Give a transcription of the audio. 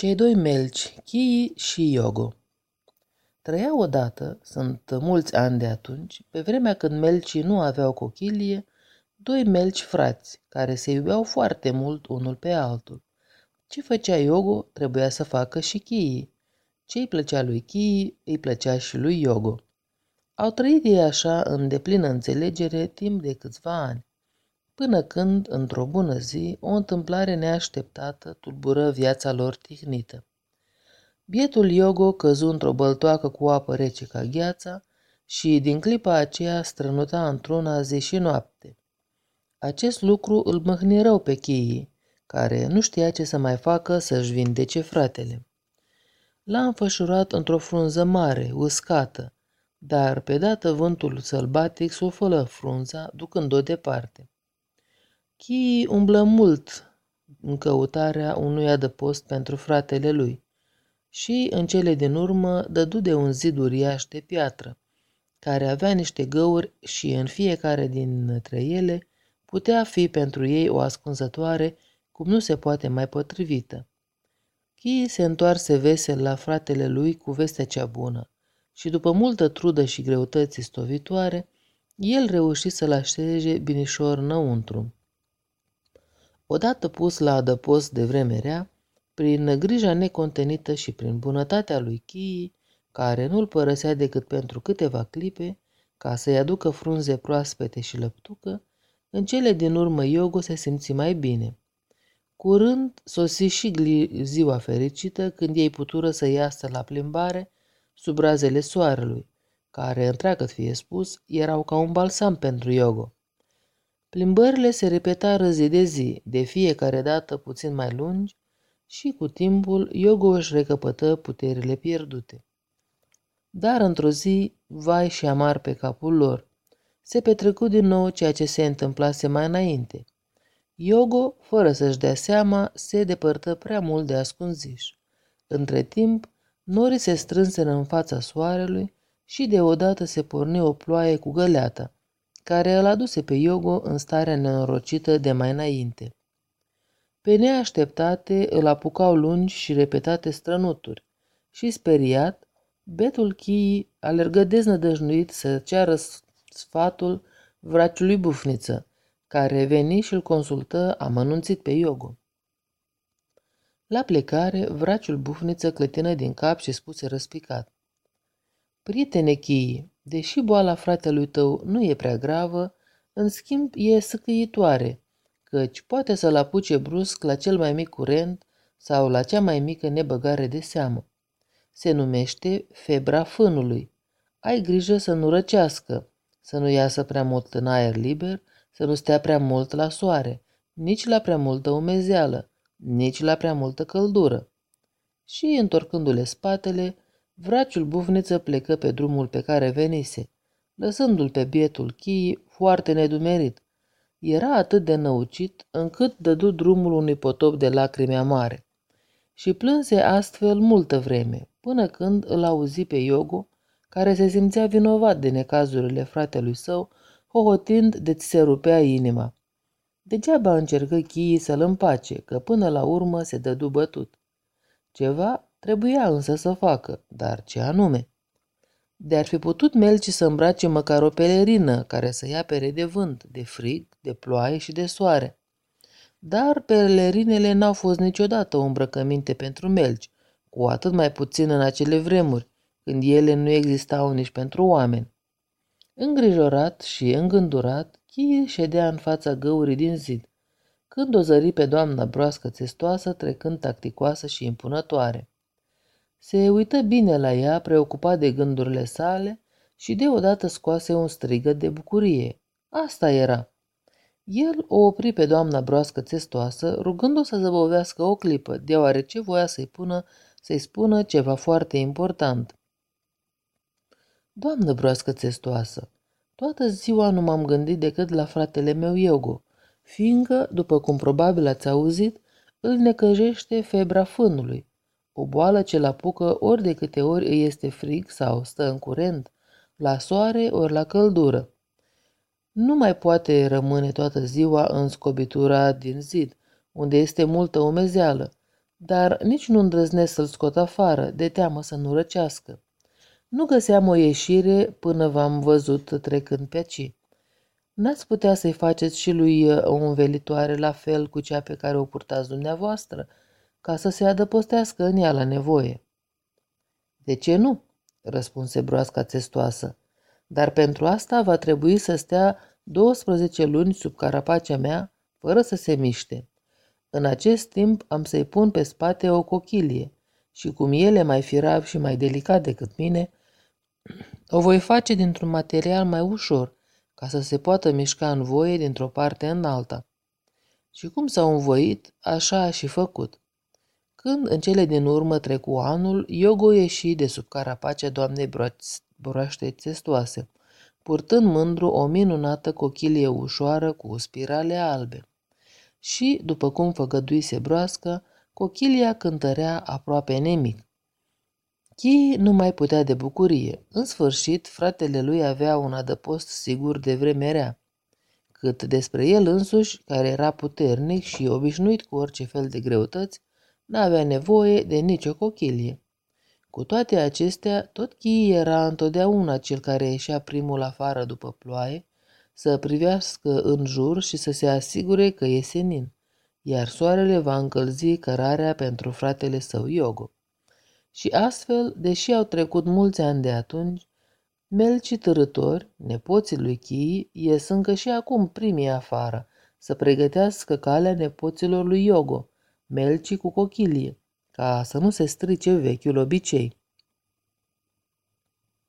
Cei doi melci, Chii și Iogo. Trăiau odată, sunt mulți ani de atunci, pe vremea când melcii nu aveau cochilie, doi melci frați, care se iubeau foarte mult unul pe altul. Ce făcea Iogo, trebuia să facă și Chii. Ce îi plăcea lui Chii, îi plăcea și lui Iogo. Au trăit ei așa în deplină înțelegere timp de câțiva ani până când, într-o bună zi, o întâmplare neașteptată tulbură viața lor tihnită. Bietul Iogo căzu într-o băltoacă cu apă rece ca gheața și din clipa aceea strănuta într-una zi și noapte. Acest lucru îl mâhni rău pe Chii, care nu știa ce să mai facă să-și vindece fratele. L-a înfășurat într-o frunză mare, uscată, dar pe dată vântul sălbatic suflă frunza, ducând-o departe. Chi umblă mult în căutarea unui adăpost pentru fratele lui și, în cele din urmă, dădu de un zid uriaș de piatră, care avea niște găuri și în fiecare dintre ele putea fi pentru ei o ascunzătoare cum nu se poate mai potrivită. Chi se întoarse vesel la fratele lui cu vestea cea bună și după multă trudă și greutăți stovitoare, el reuși să-l așeze binișor înăuntru. Odată pus la adăpost de vreme rea, prin grija necontenită și prin bunătatea lui Chii, care nu-l părăsea decât pentru câteva clipe, ca să-i aducă frunze proaspete și lăptucă, în cele din urmă Iogo se simți mai bine. Curând sosi și ziua fericită când ei putură să iasă la plimbare sub razele soarelui, care, întreagăt fie spus, erau ca un balsam pentru Iogo. Plimbările se repetară zi de zi, de fiecare dată puțin mai lungi, și cu timpul Iogo își recăpătă puterile pierdute. Dar într-o zi, vai și amar pe capul lor, se petrecu din nou ceea ce se întâmplase mai înainte. Iogo, fără să-și dea seama, se depărtă prea mult de ascunziș. Între timp, norii se strânseră în fața soarelui și deodată se porni o ploaie cu găleata, care îl aduse pe Iogo în starea nenorocită de mai înainte. Pe neașteptate îl apucau lungi și repetate strănuturi și, speriat, betul Chii alergă deznădăjnuit să ceară sfatul vraciului Bufniță, care veni și îl consultă amănunțit pe Iogo. La plecare, vraciul Bufniță clătină din cap și spuse răspicat. Prietene Chii, Deși boala fratelui tău nu e prea gravă, în schimb e săcăitoare, căci poate să-l apuce brusc la cel mai mic curent sau la cea mai mică nebăgare de seamă. Se numește febra fânului. Ai grijă să nu răcească, să nu iasă prea mult în aer liber, să nu stea prea mult la soare, nici la prea multă umezeală, nici la prea multă căldură. Și, întorcându-le spatele, Vraciul bufniță plecă pe drumul pe care venise, lăsându-l pe bietul chii foarte nedumerit. Era atât de năucit încât dădu drumul unui potop de lacrime amare. Și plânse astfel multă vreme, până când îl auzi pe Iogo, care se simțea vinovat de necazurile fratelui său, hohotind de ți se rupea inima. Degeaba încercă chiii să-l împace, că până la urmă se dădu bătut. Ceva Trebuia însă să facă, dar ce anume? De-ar fi putut Melci să îmbrace măcar o pelerină care să ia pere de vânt, de frig, de ploaie și de soare. Dar pelerinele n-au fost niciodată o îmbrăcăminte pentru Melci, cu atât mai puțin în acele vremuri, când ele nu existau nici pentru oameni. Îngrijorat și îngândurat, Chie ședea în fața găurii din zid, când o zări pe doamna broască țestoasă trecând tacticoasă și impunătoare. Se uită bine la ea, preocupat de gândurile sale, și deodată scoase un strigăt de bucurie. Asta era. El o opri pe doamna broască țestoasă, rugându-o să zăbovească o clipă, deoarece voia să-i pună, să-i spună ceva foarte important. Doamnă broască țestoasă, toată ziua nu m-am gândit decât la fratele meu Iogo, fiindcă, după cum probabil ați auzit, îl necăjește febra fânului o boală ce-l apucă ori de câte ori îi este frig sau stă în curent, la soare ori la căldură. Nu mai poate rămâne toată ziua în scobitura din zid, unde este multă umezeală, dar nici nu îndrăznesc să-l scot afară, de teamă să nu răcească. Nu găseam o ieșire până v-am văzut trecând pe aici. N-ați putea să-i faceți și lui uh, o învelitoare la fel cu cea pe care o purtați dumneavoastră, ca să se adăpostească în ea la nevoie. De ce nu? răspunse broasca testoasă. Dar pentru asta va trebui să stea 12 luni sub carapacea mea, fără să se miște. În acest timp am să-i pun pe spate o cochilie și cum el e mai firav și mai delicat decât mine, o voi face dintr-un material mai ușor, ca să se poată mișca în voie dintr-o parte în alta. Și cum s-au învoit, așa a și făcut. Când în cele din urmă trecu anul, Iogo ieși de sub carapacea doamnei broaște testoase, purtând mândru o minunată cochilie ușoară cu spirale albe. Și, după cum făgăduise broască, cochilia cântărea aproape nemic. Chi nu mai putea de bucurie. În sfârșit, fratele lui avea un adăpost sigur de vreme rea. Cât despre el însuși, care era puternic și obișnuit cu orice fel de greutăți, n-avea nevoie de nicio cochilie. Cu toate acestea, tot Chi era întotdeauna cel care ieșea primul afară după ploaie, să privească în jur și să se asigure că e senin, iar soarele va încălzi cărarea pentru fratele său Iogo. Și astfel, deși au trecut mulți ani de atunci, melcii târători, nepoții lui Chii, ies încă și acum primii afară, să pregătească calea nepoților lui Iogo, melcii cu cochilie, ca să nu se strice vechiul obicei.